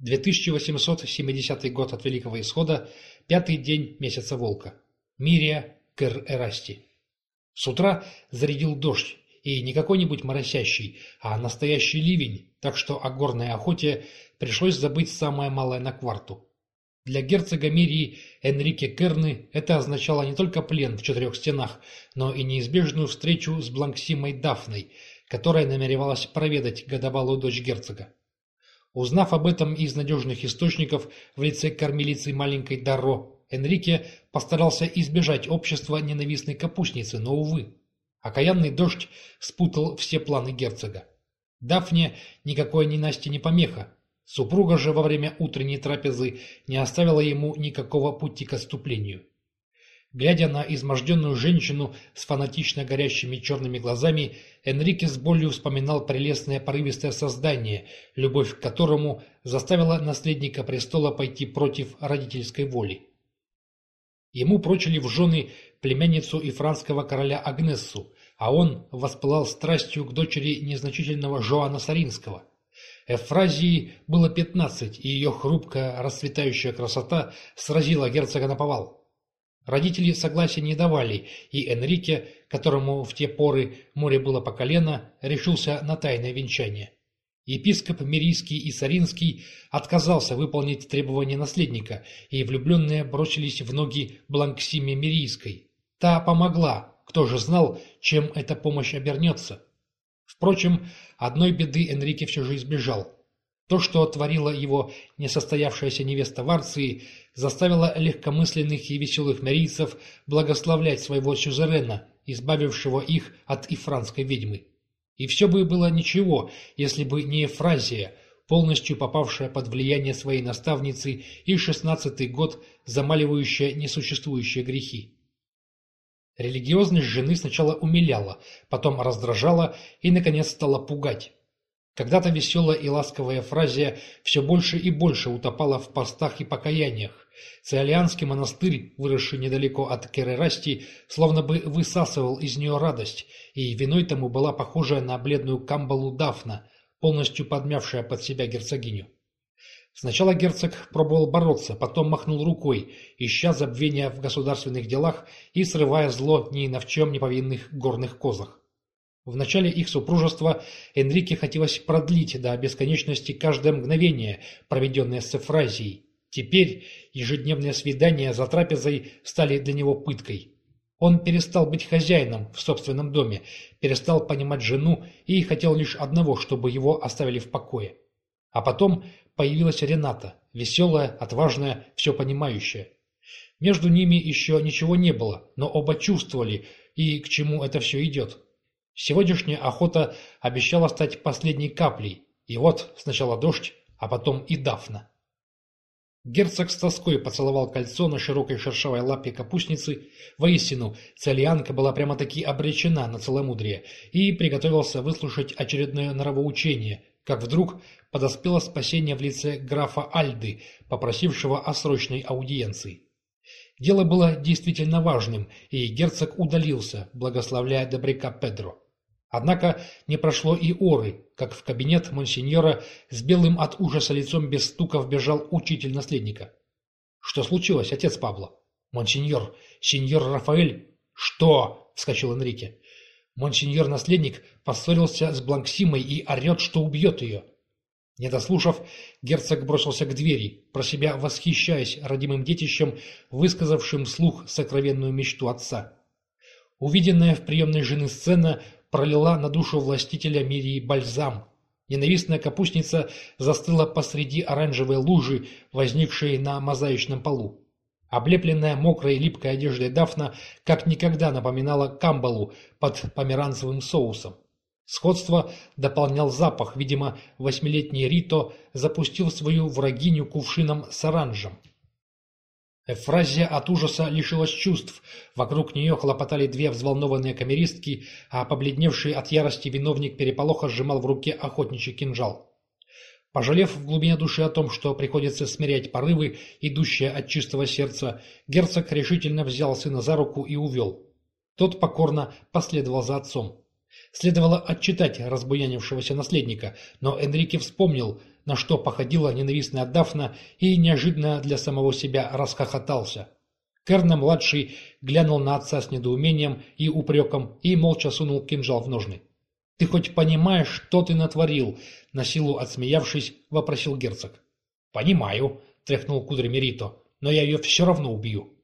2870 год от Великого Исхода, пятый день месяца Волка. Мирия Кэр-Эрасти. С утра зарядил дождь, и не какой-нибудь моросящий, а настоящий ливень, так что о горной охоте пришлось забыть самое малое на кварту. Для герцога Мирии Энрике Керны это означало не только плен в четырех стенах, но и неизбежную встречу с Бланксимой Дафной, которая намеревалась проведать годовалую дочь герцога. Узнав об этом из надежных источников в лице кормилицы маленькой Дарро, Энрике постарался избежать общества ненавистной капустницы, но, увы, окаянный дождь спутал все планы герцога. Дафне никакой ненастье не помеха. Супруга же во время утренней трапезы не оставила ему никакого пути к отступлению. Глядя на изможденную женщину с фанатично горящими черными глазами, Энрике с болью вспоминал прелестное порывистое создание, любовь к которому заставила наследника престола пойти против родительской воли. Ему прочили в жены племянницу ифранского короля Агнессу, а он воспылал страстью к дочери незначительного Жоана Саринского. Эфразии было пятнадцать, и ее хрупкая, расцветающая красота сразила герцога на повал. Родители согласия не давали, и Энрике, которому в те поры море было по колено, решился на тайное венчание. Епископ Мирийский и Саринский отказался выполнить требования наследника, и влюбленные бросились в ноги Бланксиме Мирийской. Та помогла, кто же знал, чем эта помощь обернется. Впрочем, одной беды Энрике все же избежал. То, что творила его несостоявшаяся невеста в Арции, заставило легкомысленных и веселых мирийцев благословлять своего сюзерена, избавившего их от ифранской ведьмы. И все бы было ничего, если бы не Эфразия, полностью попавшая под влияние своей наставницы и шестнадцатый год замаливающая несуществующие грехи. Религиозность жены сначала умиляла, потом раздражала и, наконец, стала пугать. Когда-то веселая и ласковая Фразия все больше и больше утопала в постах и покаяниях. Циолианский монастырь, выросший недалеко от Керерасти, словно бы высасывал из нее радость, и виной тому была похожая на бледную камбалу Дафна, полностью подмявшая под себя герцогиню. Сначала герцог пробовал бороться, потом махнул рукой, ища забвения в государственных делах и срывая зло ни на в чем не повинных горных козах. В начале их супружества Энрике хотелось продлить до бесконечности каждое мгновение, проведенное с Эфразией. Теперь ежедневные свидания за трапезой стали для него пыткой. Он перестал быть хозяином в собственном доме, перестал понимать жену и хотел лишь одного, чтобы его оставили в покое. А потом появилась Рената, веселая, отважная, все понимающая. Между ними еще ничего не было, но оба чувствовали, и к чему это все идет. Сегодняшняя охота обещала стать последней каплей, и вот сначала дождь, а потом и Дафна. Герцог с тоской поцеловал кольцо на широкой шершавой лапе капустницы. Воистину, целианка была прямо-таки обречена на целомудрие и приготовился выслушать очередное нравоучение, как вдруг подоспело спасение в лице графа Альды, попросившего о срочной аудиенции. Дело было действительно важным, и герцог удалился, благословляя добряка Педро. Однако не прошло и оры, как в кабинет монсеньора с белым от ужаса лицом без стука вбежал учитель наследника. «Что случилось, отец Пабло?» «Монсеньор, сеньор Рафаэль...» «Что?» — вскочил Энрике. Монсеньор-наследник поссорился с Бланксимой и орет, что убьет ее. Не дослушав, герцог бросился к двери, про себя восхищаясь родимым детищем, высказавшим слух сокровенную мечту отца. Увиденная в приемной жены сцена пролила на душу властителя Мирии бальзам. Ненавистная капустница застыла посреди оранжевой лужи, возникшей на мозаичном полу. Облепленная мокрой и липкой одеждой Дафна как никогда напоминала камбалу под померанцевым соусом. Сходство дополнял запах, видимо, восьмилетний Рито запустил свою врагиню кувшином с оранжем. Эфразия от ужаса лишилась чувств. Вокруг нее хлопотали две взволнованные камеристки, а побледневший от ярости виновник переполоха сжимал в руке охотничий кинжал. Пожалев в глубине души о том, что приходится смирять порывы, идущие от чистого сердца, герцог решительно взял сына за руку и увел. Тот покорно последовал за отцом. Следовало отчитать разбуянившегося наследника, но Энрике вспомнил, на что походила ненавистная Дафна, и неожиданно для самого себя расхохотался. Керна-младший глянул на отца с недоумением и упреком и молча сунул кинжал в ножны. «Ты хоть понимаешь, что ты натворил?» — на силу отсмеявшись, вопросил герцог. «Понимаю», — тряхнул кудрями Рито, — «но я ее все равно убью».